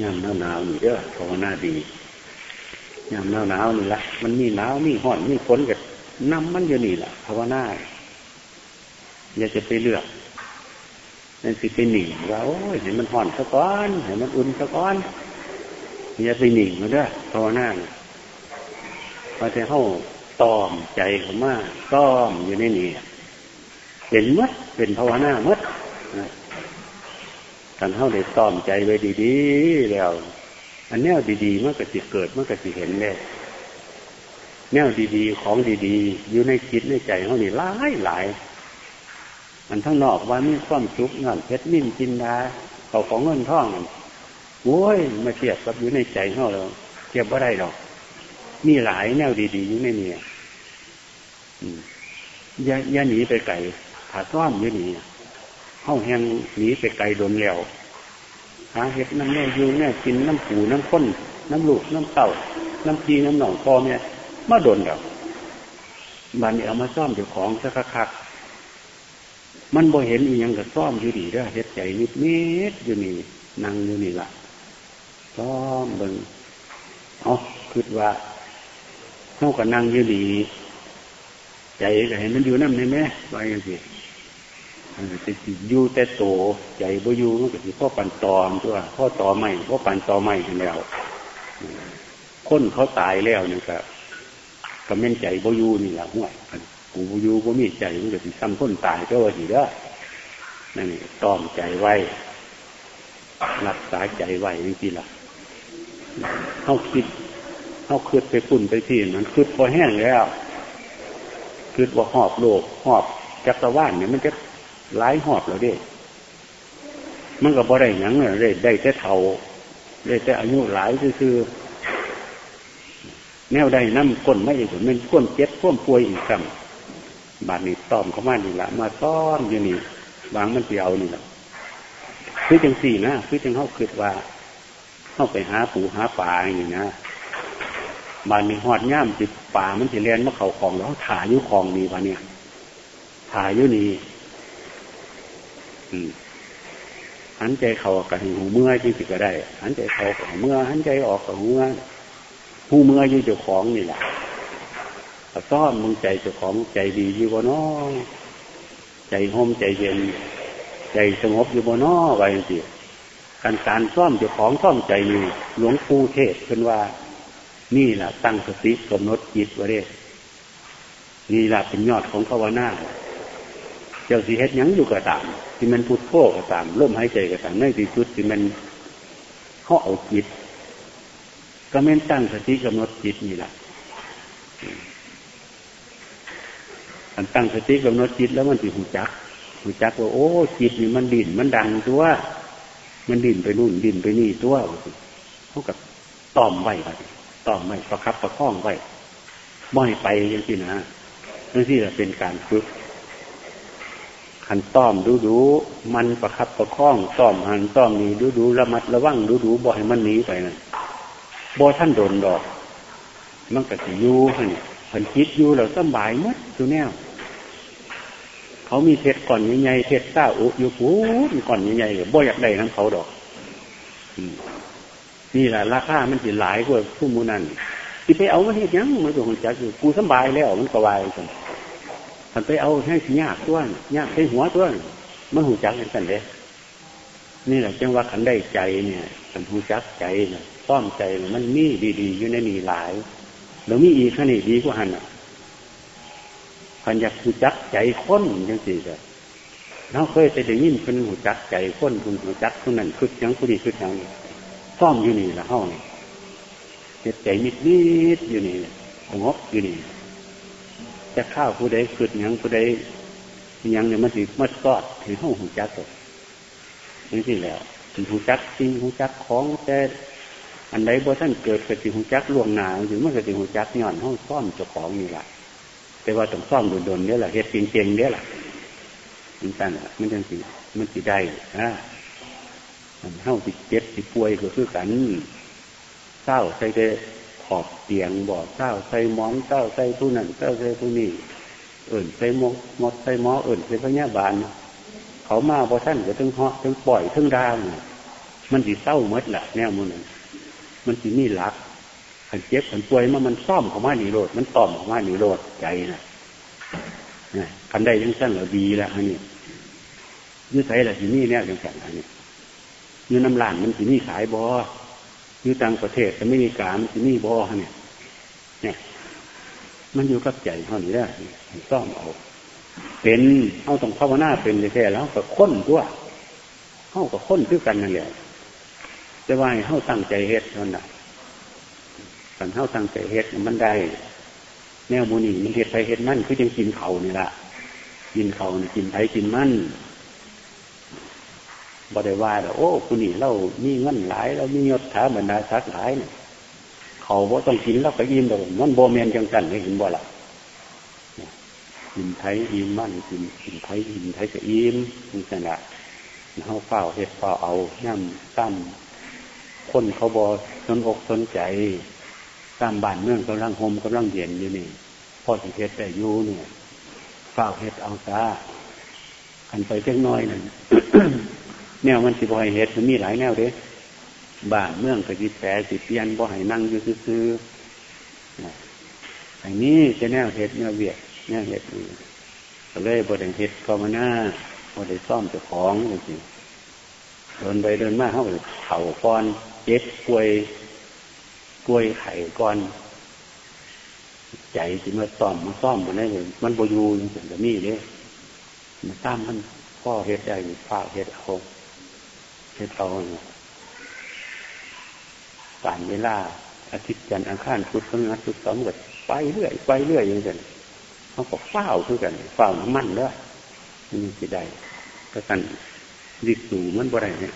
ยามหนาวหนาวนี่เด้อภาวนาดียามหนาวหนาวนี่ละมันมีหนาวมีห้อนมีฝนกับน้ำมันอยู่นี่แหละภาวนาอย่าจะไปเลือกนั่นสิไปหนีว่าโอ้ยเห็นมันห่อนสะก้อนเห็นมันอุ่นสะก้อนอย่าไปหนีมันด้วยภาวนาพอจะเข้าตอมใจเขามาต้อมอยู่ในนี่เป็นมัดเป็นภาวนามัด การเข้าได้ต้อมใจไว้ดีๆแล้ว อันแนวดีๆมันก็จเกิดมันก็จะเห็นได้แนวดีๆ ของดีๆ อยู่ในคิดในใจเขานี่หลายหลายมันทั้งนอกว่ามีความสุขเงินเพชรนิ่มจินดาเขาของเงินท่องโว้ยมาเทียบกับอยู่ในใจเขาเราเทียบว่าได้หรอก มีหลายแนวดีๆอยู่ในนี้อย่าอย่าหนีไปไกลถ้าซ่อมอยู่นี่ เข้าแหงหนีไปไกลโดนแล้วหาเห็ดน้ำแม่ยูแม่กินน้ำผูน้ำข้นน้ำลูกน้ำเต่าน้ำพีน้ำหนองคอเนี่ยมาโดนแล้วบันนี้เอามาซ่อมเดี๋ยวของสักคักมันบ่เห็นอีหยังกับซ่อมอยู่ดีเด้อเฮ็ดใจนิดนิดอยู่นี่นั่งอยู่นี่ละซ่อมเบิ่งเอาคิดว่าเท่ากับนั่งอยู่ดี ใจก็เห็นมันอยู่นั่นไหมว่าอย่างสิ จะอยู่แต่โตใจบ่อยู่มันก็สิพ่อปันตอมตัวพ่อตอไม่พ่อปันตอไม่กันแล้วคนเขาตายแล้วนี่ยก็ก็เม่นใจบ่อยู่นี่แหละห่วยกูบ่อยู่บ่มีใจมันก็สิซ้ำคนตายก็ว่าสิเด้อนั่นนี่ตอมใจไว้รักษาใจไว้จริงๆล่ะเขาคิดเขาคืดไปปุ่นไปที่มันคืดพอแห้งแล้วคืดว่าหอบโลกหอบจักรวาลเนี่ยมันจะ หลายหอบแล้วเด้ มันก็บ่ได้ยังเลยได้แต่เท่าได้แต่อายุหลายคือแนวใดน้ำก้นไม่อีกมันก้นเจ็บก้นป่วยอีกคำบาดนี้ต้อมเข้ามานี่ละมาต้อมอยู่นี่วางมันเปียวนี่ละคือจังสี่นะคือจังเขาคิดว่าเข้าไปหาปูหาปลาอย่างนี้นะบานนี้หอดย่ามจิตป่ามันสิเรียนมาเขาของแล้วถ่ายยุคลองนี่วะเนี่ยถ่ายยุนี่ หันใจเขากับหูเมื่อจริงๆก็ได้ หันใจเขากับเมื่อหันใจออกกับเมื่อผู้เมื่ออยู่เจ้าของนี่แหละซ่อมมึงใจเจ้าของใจดีอยู่บ่น้อใจห่มใจเย็น ใจสงบอยู่บ่น้อไว้สิการการซ่อมเจ้าของซ่อมใจนี่หลวงปู่เทศเป็นว่า นี่แหละตั้งสติกำหนดจิตไว้เด้นี่แหละเป็นยอดของภาวนา เจ้าสีเฮ็ดยังอยู่กับตาม ที่มันพุทโธกับตามร่มหายใจกับตามในที่สุดที่มันเขาเอาจิต ก็แม่นตั้งสติกำหนดจิตนี่แหละอันตั้งสติกำหนดจิตแล้วมันสิหูจักหูจักว่าโอ้จิตนี่มันดิ่นมันดังตัว มันดิ่นไปนู่นดิ่นไปนี่ตัวเท่ากับตอมไว้ไปตอมไว้ประคับประคองไว้บ่อยไปยังที่นะนั่นที่จะเป็นการฝึก ขันต้อมดูดูมันประคับประคองต้อมหันต้อมนี้ดูดูระมัดระวังดูดูบ่อยมันหนีไปนะบ่ท่านโดนดอก มันก็จะยู่ฮะนี่ผันคิดอยู่เราสบายมัดดูแนวเขามีเพชรก่อนใหญ่ๆเพชรเต้าอุอยู่ปูนก่อนใหญ่ๆบ่อยากได้นั้นเขาดอกนี่แหละราคามันจะหลายกว่าผู้มูนั่นที่ไปเอามาเห็ดยังมันตัวของจักอยู่กูสบายแล้วมันก็วายกัน มันไปเอาให้ยากตัวยากให้หัวตัวมันหูจักกันเด้นี่แหละจังว่าขันได้ใจเนี่ยขันหูจักใจเนี่ยซ่อมใจมันมีดีๆอยู่ในนี่หลายแล้วมีอีกขนาดดีกว่าหันอะพันอยากหูจักใจค้นยังสี่เลยเราเคยไปได้ยินคนหูจักใจค้นคุณหูจักคนนั้นคือยังคนนี้คือยังซ่อมอยู่นี่ละห้องเจ็บใจนิดนิดอยู่นี่สงบอยู่นี่ จะข้าวผู้ใดคืดยังผู้ใดยังเนี่ยมันถือมัดกอดถือห้องหูจักเลยนี่สิแล้วถึงหูจักจริงหูจักของแต่อันใดบ่ท่านเกิดกติหูจักล่วงหนาหรือเมื่อกติหูจักย่อนห้องซ่อมเจ้าของนี่แหละแต่ว่าต้องซ่อมโดนๆเนี่ยแหละเฮ็ดเก่งๆเนี่ยแหละมันตั้งมันจังสิมันสิได้นะมันเท่าติเจ็บติป่วยก็คือกันเศร้าใส่ได้ ขอบเตียงบ่อเศร้าใส่มองเศร้าใส่ผู้นั้นเศร้าใส่ผู้นี้เอิ่นใส่มกมดใส่หมอเอิ่นใส่พญาบาลเขามาพอท่านก็ถึงเหาะถึงปล่อยถึงดาวมันสิเศร้ามดแหละแนวมันมันสิมีหลักขันเจ็บขันป่วยมันมันซ่อมของมาหนีโรดมันต่อมของมาหนีโรดใจนะคันได้ยังสั้นเหรอดีแล้วอันนี้ยืดใส่ละสินี่เนี่ยยังสั่นอันนี้ยืดน้ำลานมันสินี่ขายบอ อยืดต่างประเทศจะไม่มีการมันสินี่บอเนี่ย เนี่ย มันอยู่กับใจเท่านี้แหละซ่อมเอาเป็นเอาต้องภาวนาเป็นแค่แล้วก็ค้นตัวยเข้ากับค้นคือกันนั่นแหละจะว่าเข้าตั้งใจเฮ็ดนั่นแหละกันเข้าตั้งใจเฮ็ดมันได้ แนวมูนีมันเฮ็ดไปเฮ็ดมั่นคือยังกินเขานี่ละกินเขานี่กินไผกินมั่น บ่ได้ว่าแต่โอ้คุณนี่เรามีเงินหลายเรามียศถาบรรดาศักดิ์หลายเนี่ยเขาบ่ต้องกินเราก็ยิ้มแต่มันโบเมนจังกันให้เห็นบ่ล่ะกินไทยอิ่มมั่นกินกินไทยอิ่มไทยก็อิ่มนี่ขนาดเขาเฝ้าเฮ็ดเฝ้าเอาย่ำตั้มคนเขาบอสนอกสนใจตามบ้านเมืองกำลังโฮมกำลังเย็นอยู่นี่พ่อสิเฮ็ดแต่อยู่เนี่ยเฝ้าเฮ็ดเอาซะขันไปเล็กน้อยนั่น แนวมันสิบ่ให้เฮ็ดมันมีหลายแนวเด้บ้านเมืองก็สิแปรสิเปลี่ยนบ่ให้นั่งอยู่ซื่อๆอันนี้จะแนวเฮ็ดแนวเวียดแนวเฮ็ดนี่ก็เลยบ่ได้เฮ็ดก็มาหน้าบ่ได้ซ่อมเจ้าของจริงเดินไปเดินมาเขาเข่าก้อนเจ็บป่วยป่วยไข่ก้อนใจสิมาซ่อมมาซ่อมมาได้เลยมันบอยู่อย่างเช่นแบบนี้เลยมันตามมันพ่อเฮ็ดได้ฝ้าเฮ็ดเอา คือเราการเวลาอาทิตย์จันทร์อังคารพุธพฤหัสศุกร์เสาร์ก็ไปเรื่อยไปเรื่อยอย่างเงี้ยเขาก็เฝ้าคือกันเฝ้ามันด้วยนี่สิได้ก็กันดิสูมันบ่ได้เนี่ย